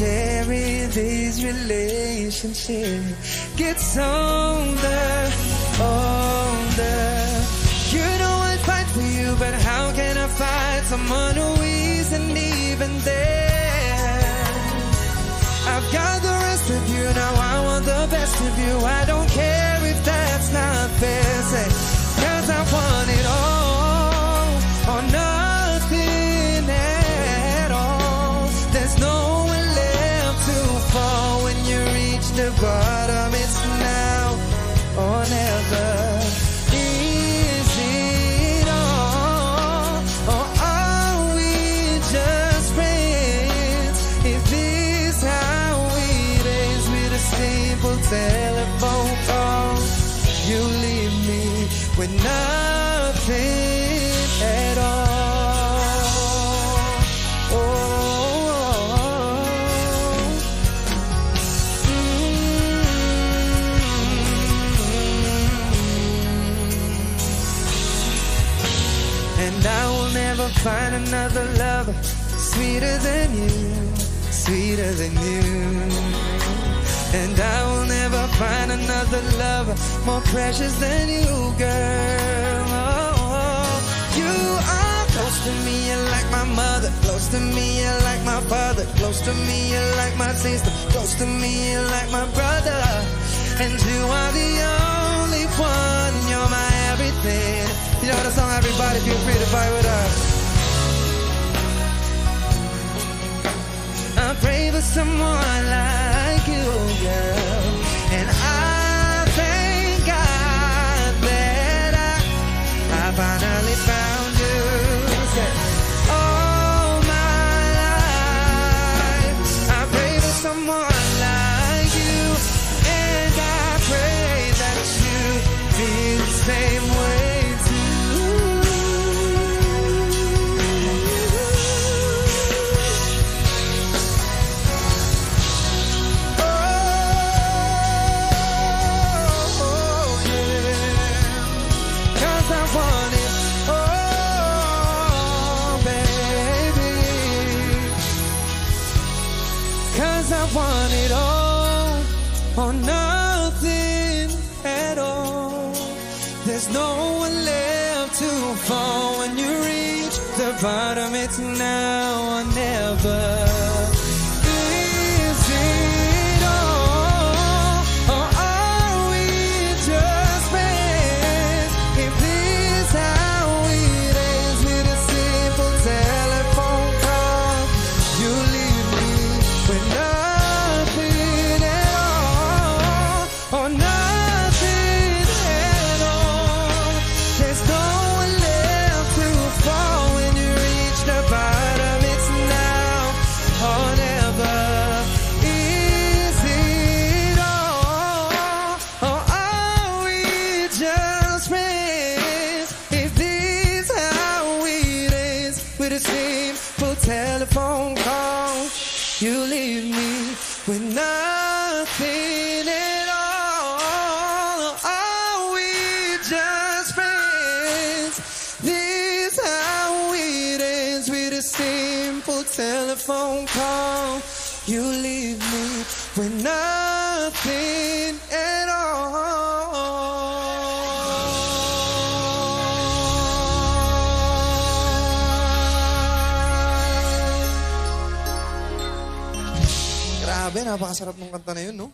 give. A share in this relationship gets older, older. You know I fight for you, but how can I fight someone who isn't even there? I've got the rest of you, now I want the best of you. I don't care if that's not fair. Say, find another lover sweeter than you, sweeter than you. And I will never find another lover more precious than you, girl. Oh, you are close to me, you're like my mother. Close to me, you're like my father. Close to me, you're like my sister. Close to me, you're like my brother. And you are the only one, you're my everything. You know the song, everybody feel free to fight with us. I pray for someone like you, girl. And I thank God that I, I finally found you. All my life, I pray for someone like you. And I pray that you feel the same para telephone call. You leave me with nothing at all. Grabe, napakasarap ng kanta na yun, no?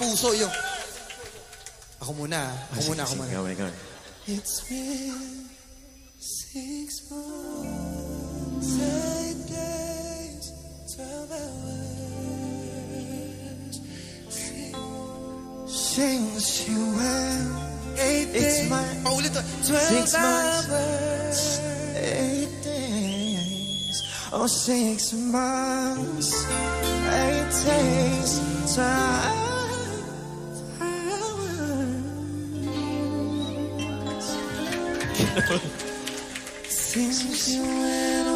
puso yung... Ako muna, ako muna, ako muna. Ikaw, ikaw. It's been six months, eight days, twelve hours. Since you went, eight days, It's my, oh, ulit, uh, twelve eight days, oh, six months, eight days, twelve Since you went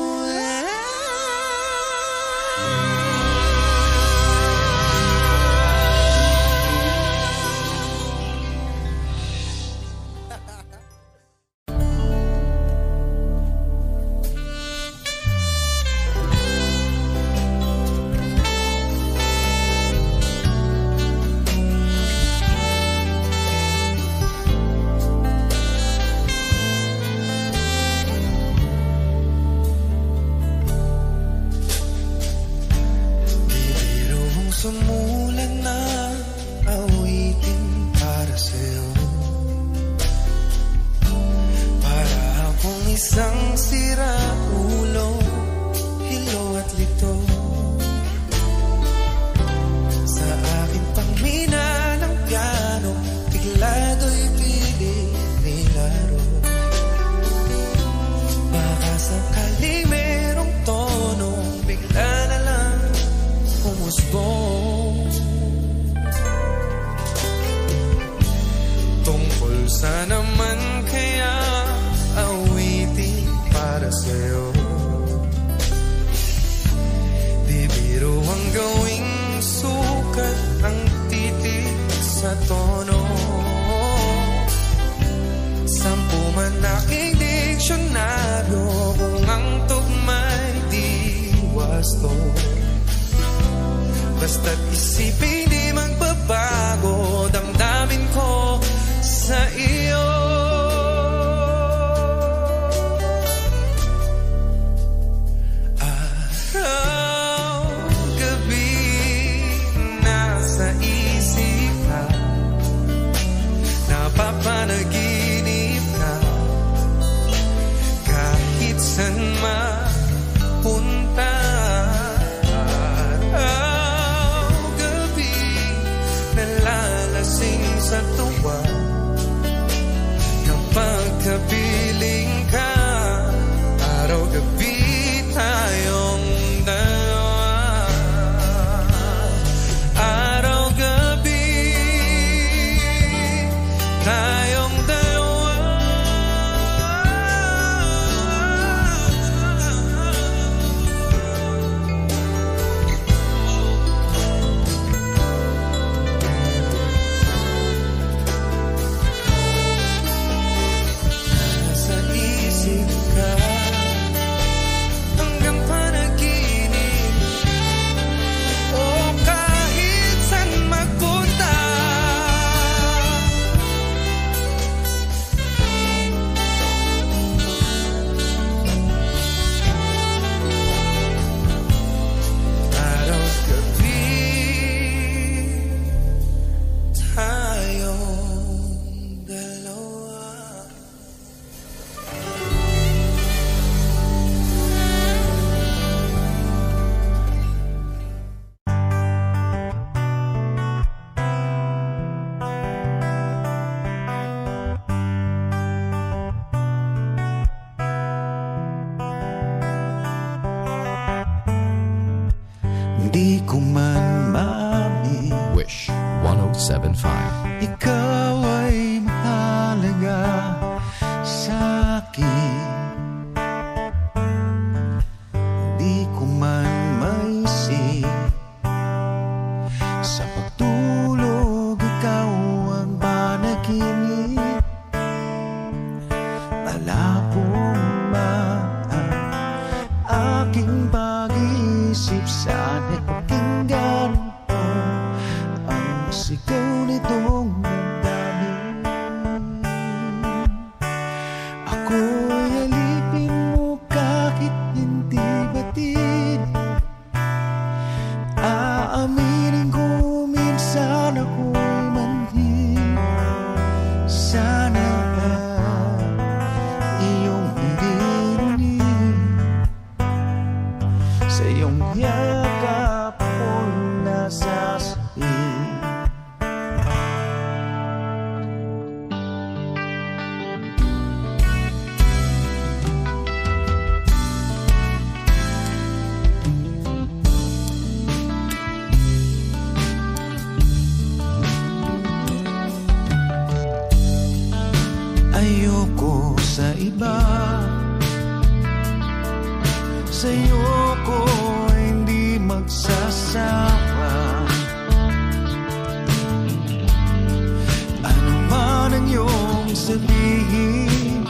sabihin.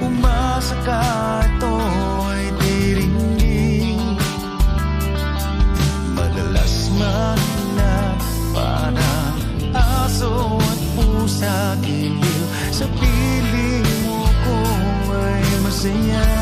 Umasa ka ito ay tiringin Madalas man na para aso at pusa Giliw sa piling mo kung ay masaya.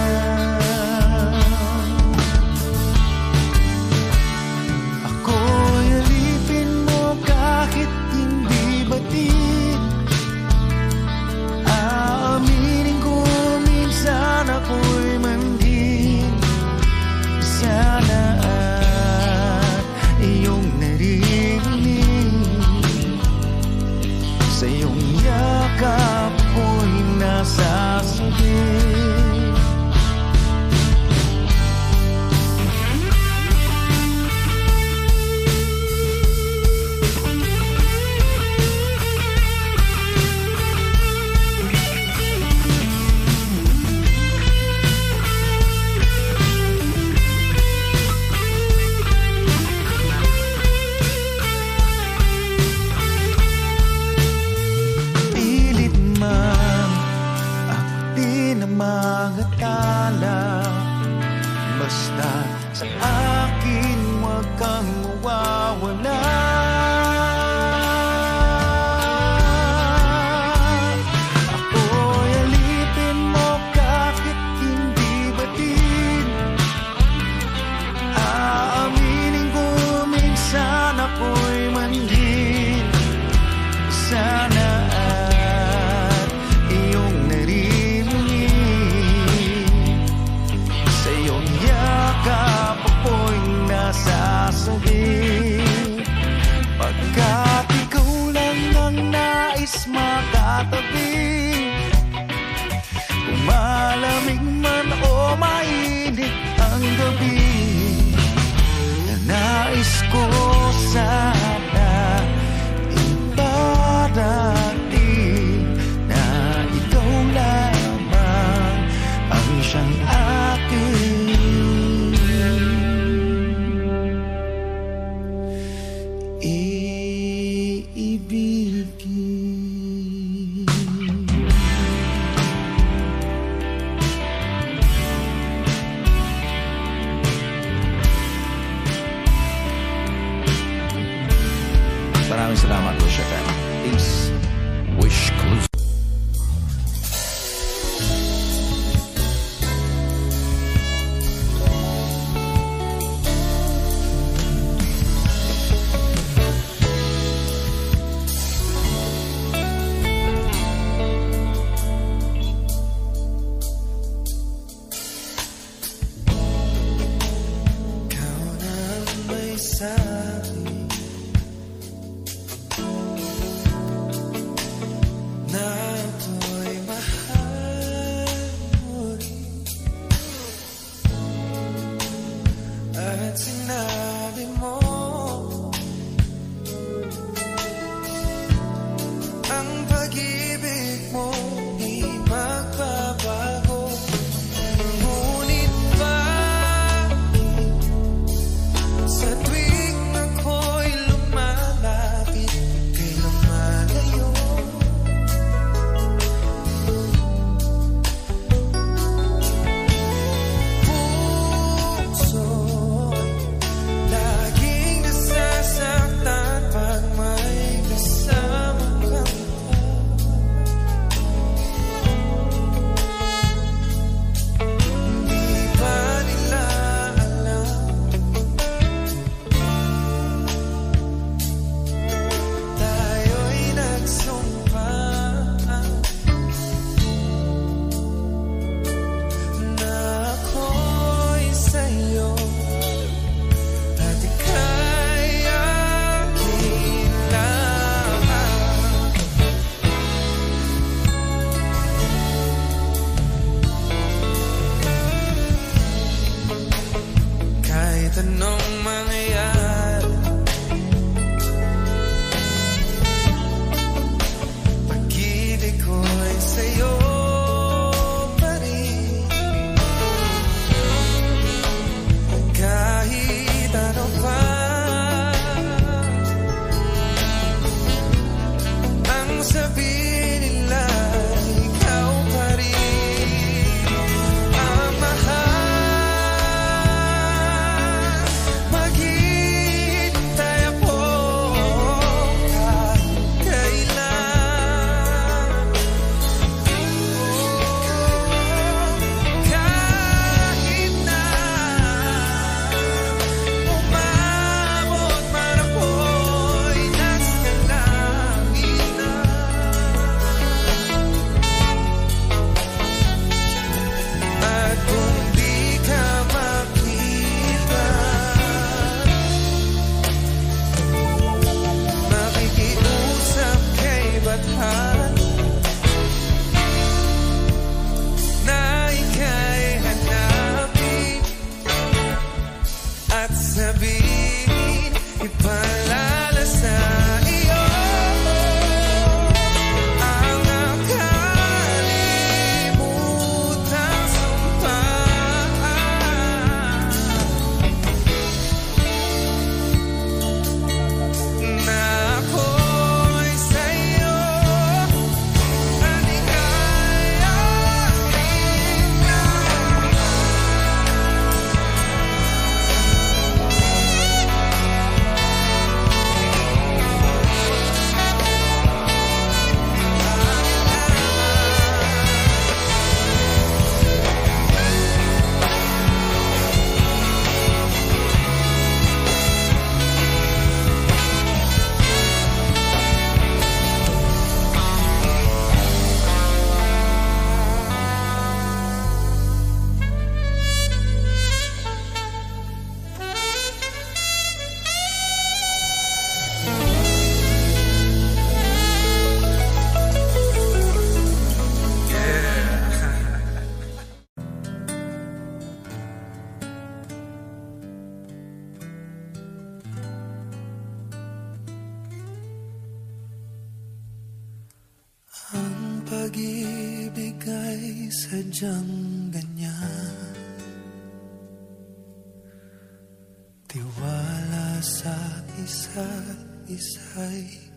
Isa't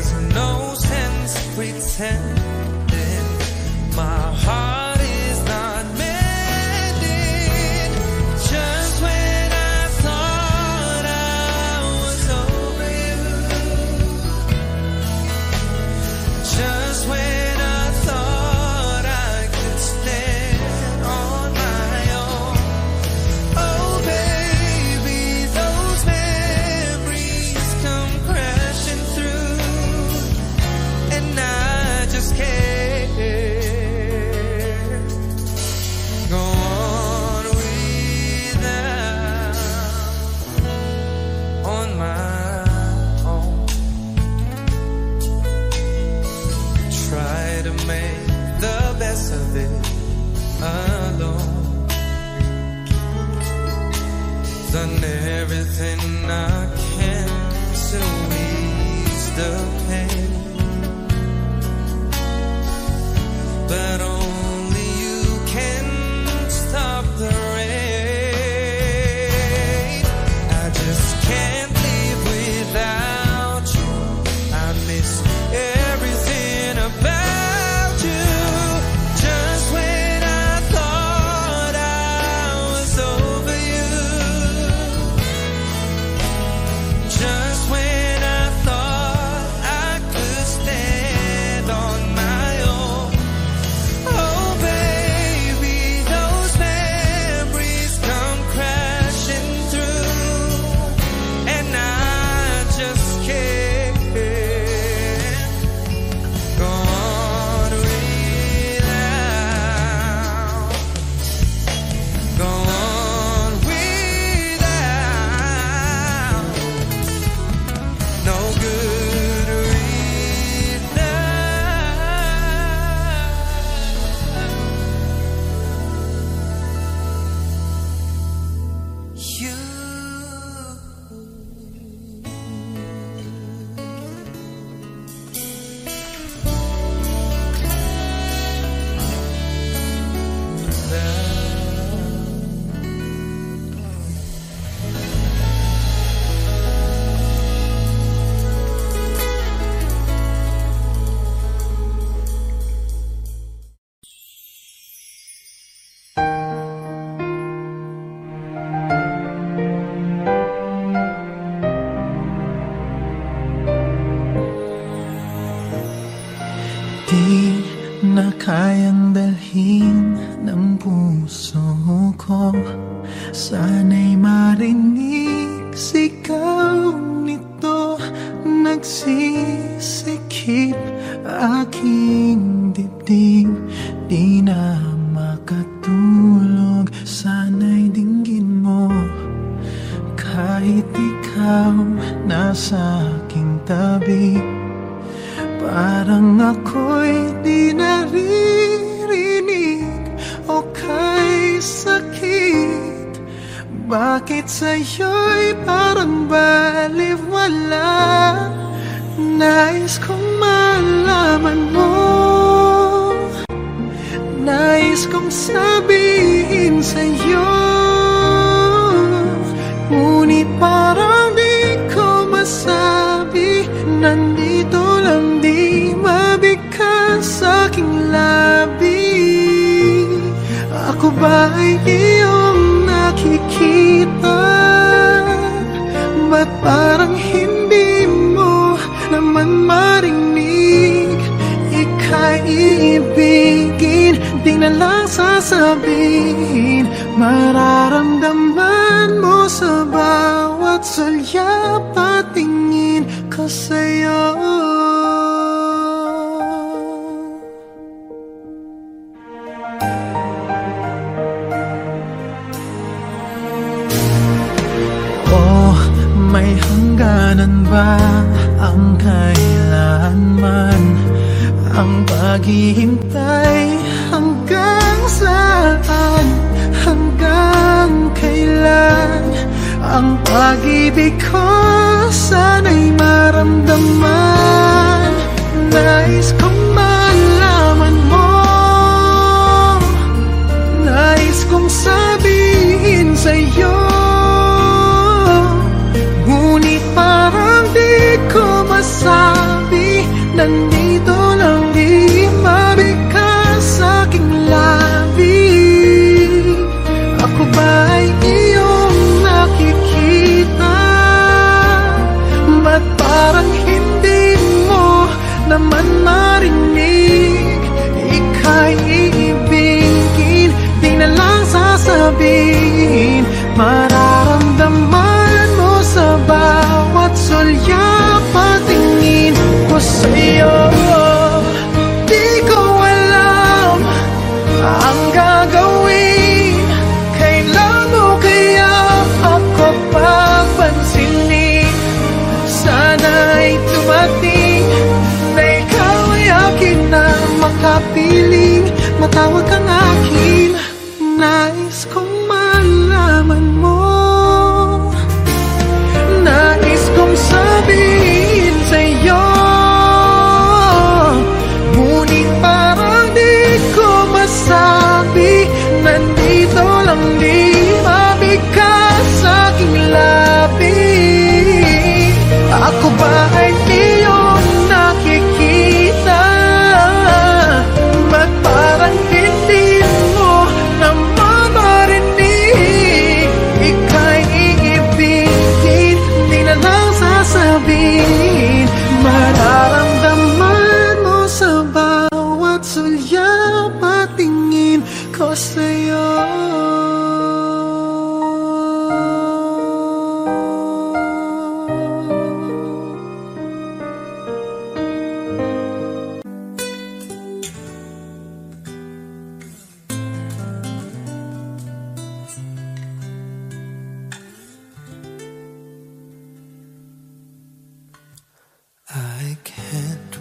there's no sense pretending. My heart Ang pag-ibig ko sana'y maramdaman. Nais kong 我更爱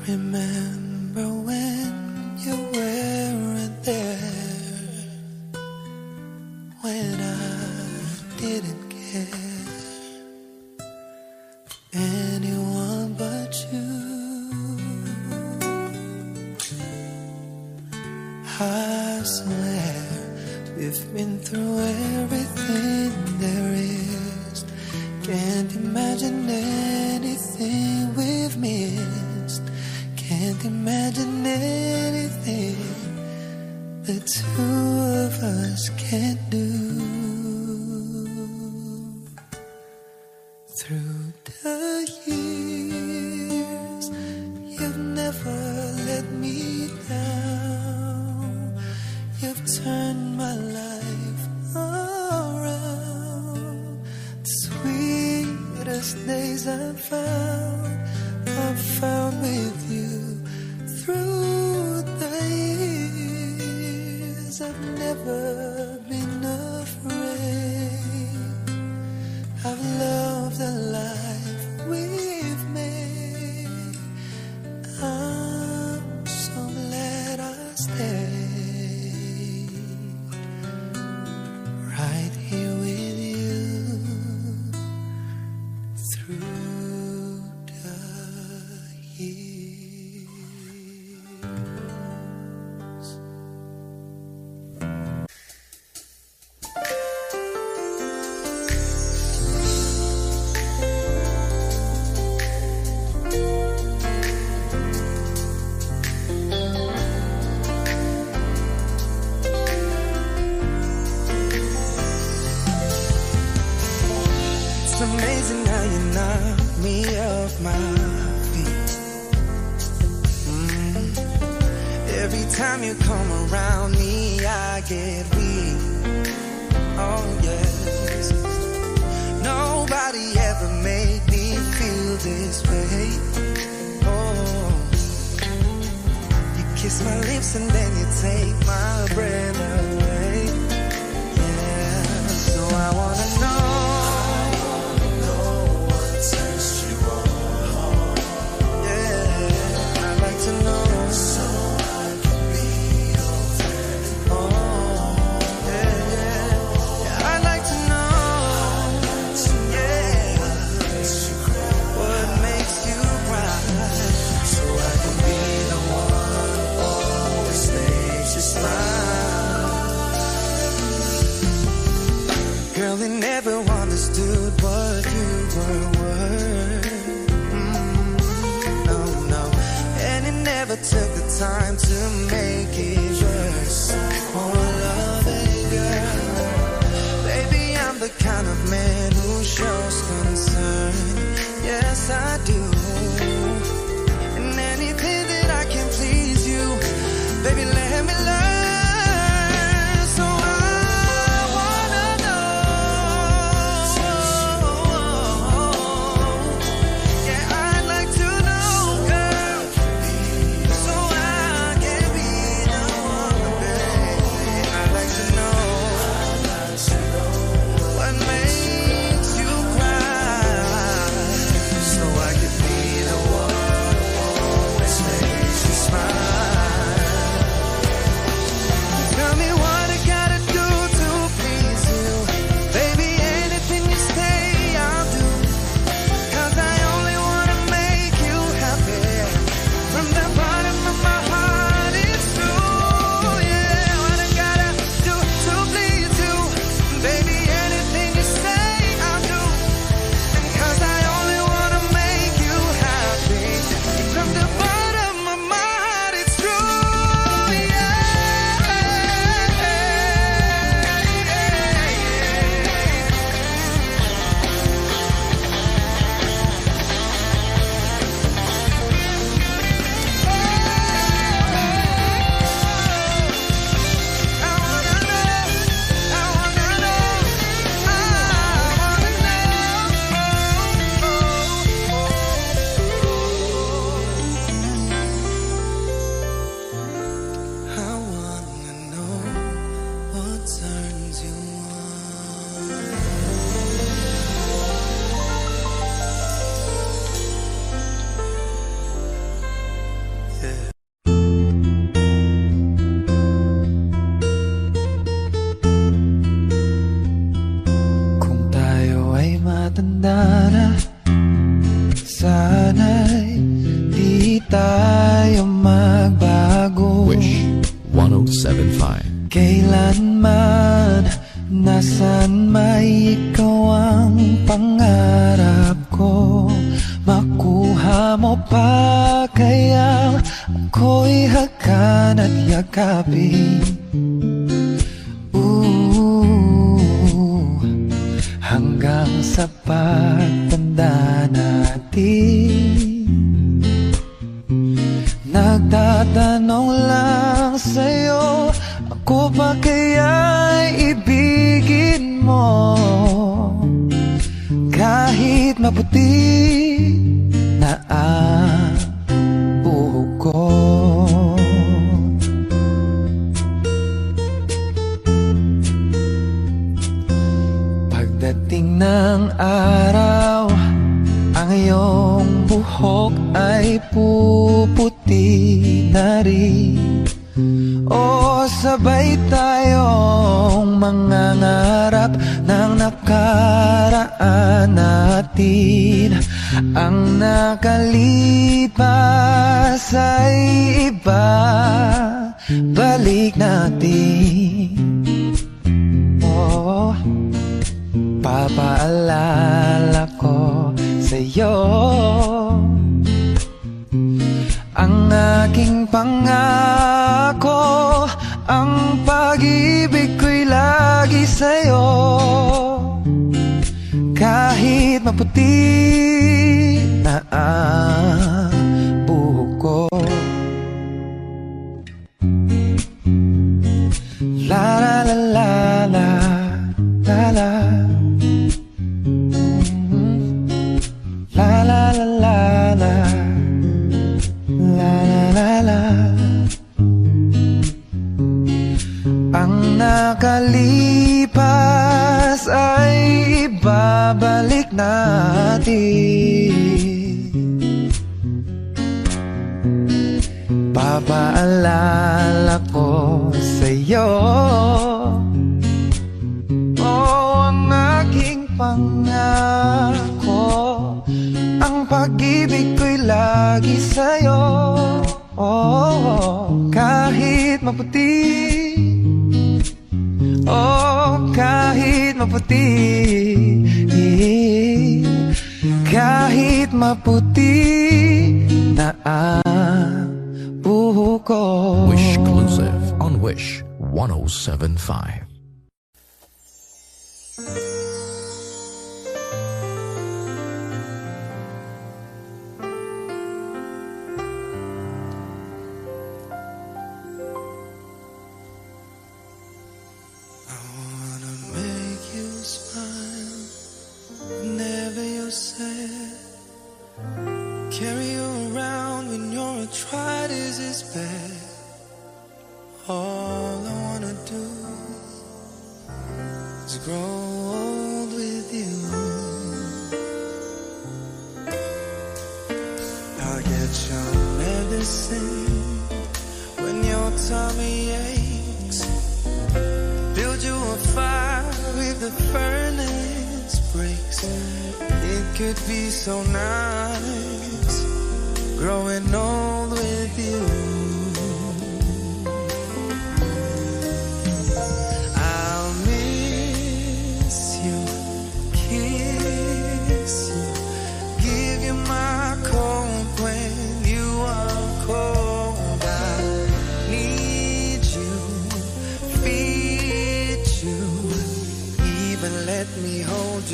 Amen.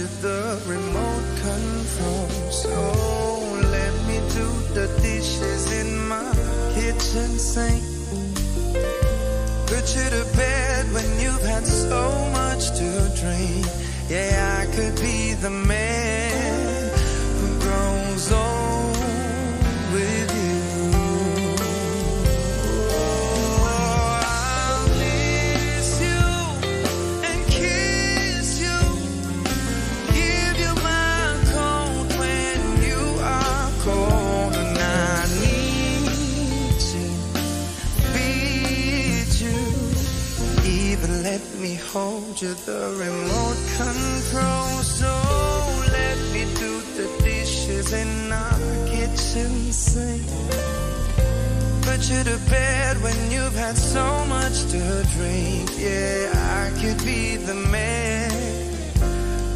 The remote control. So let me do the dishes in my kitchen sink. Put you to bed when you've had so much to drink. Yeah, I could be the man who grows old hold you the remote control. So let me do the dishes in our kitchen sink. Put you to bed when you've had so much to drink. Yeah, I could be the man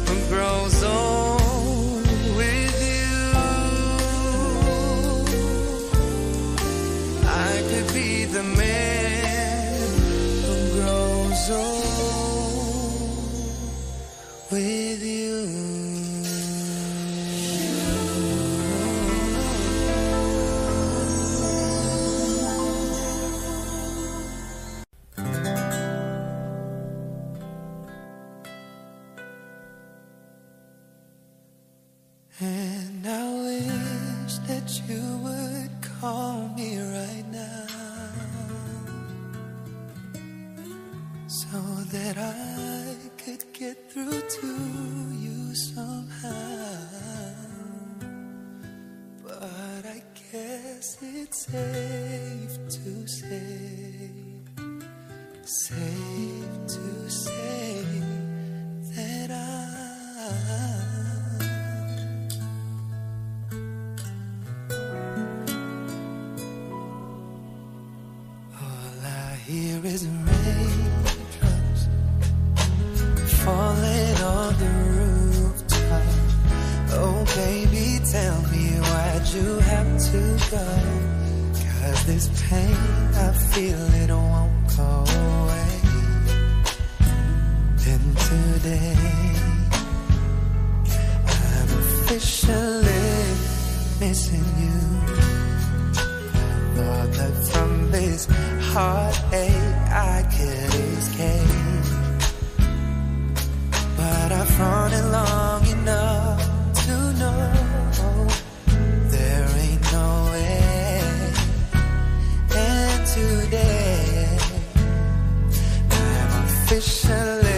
who grows old with you. I could be the man who grows old tell me why'd you have to go? Cause this pain, I feel it won't go away. Then today, I'm officially missing you. Thought that from this heartache I could escape. But I've run it long enough Officially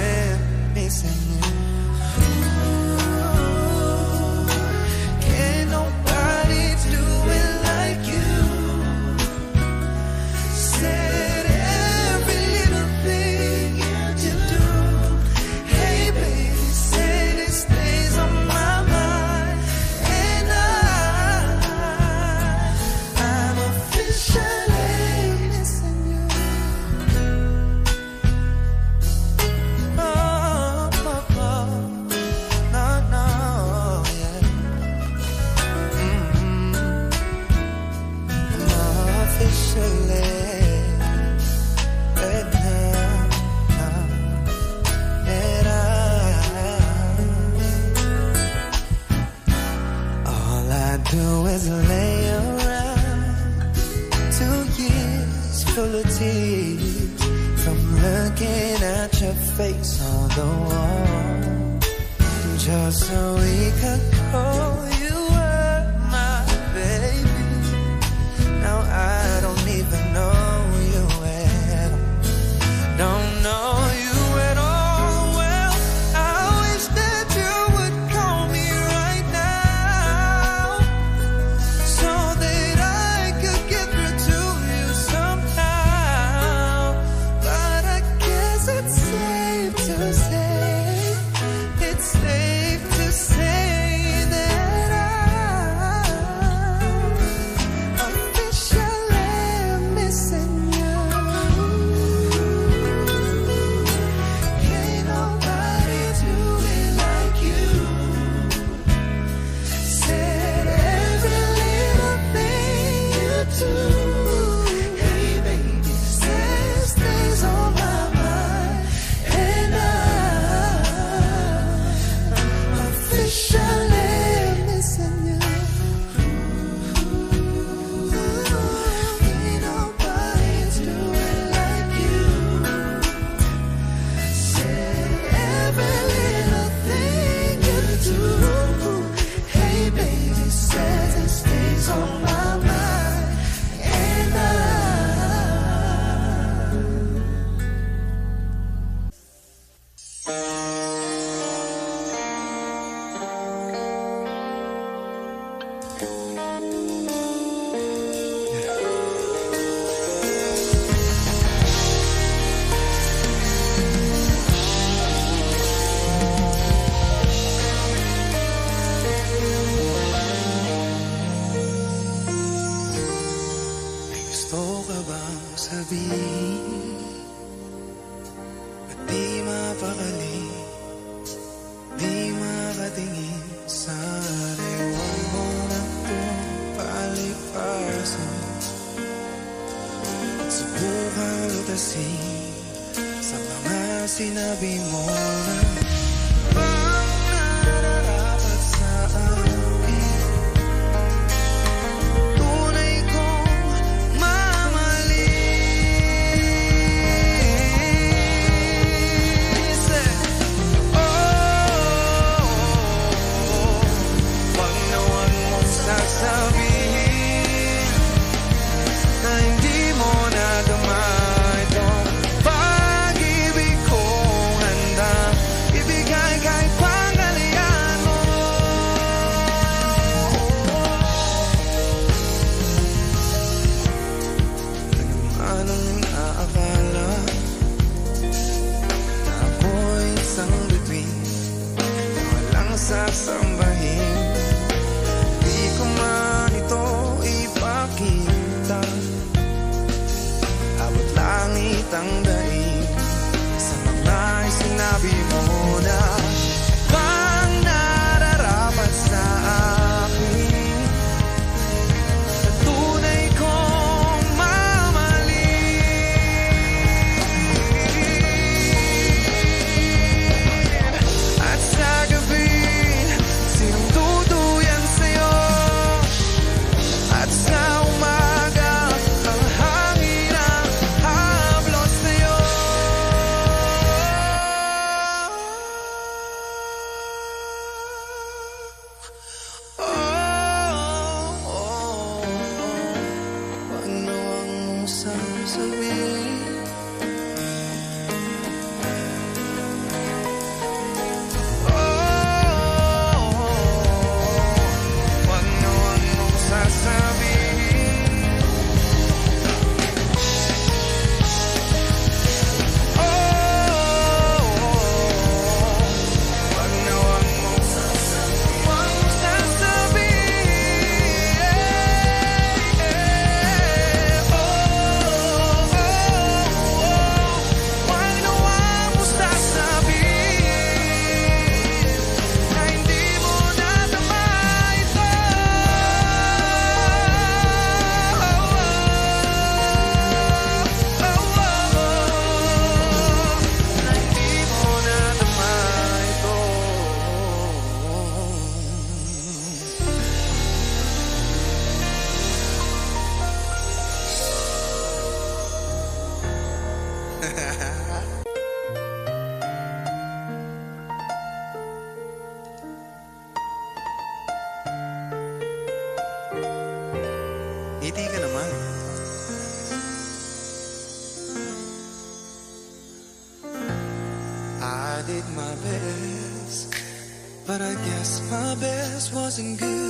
wasn't good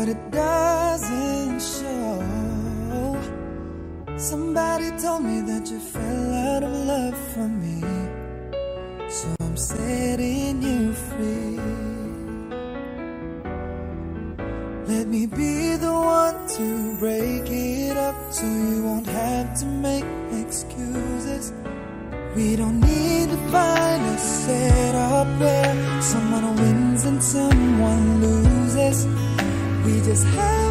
but it doesn't show. Somebody told me that you fell out of love for me, so I'm setting you free. Let me be the one to break it up so you won't have to make excuses. We don't need to find a setup where someone wins and someone we just have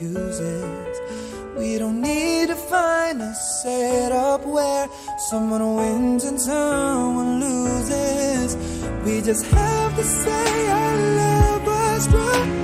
excuses. We don't need to find a setup where someone wins and someone loses. We just have to say I love us. Right.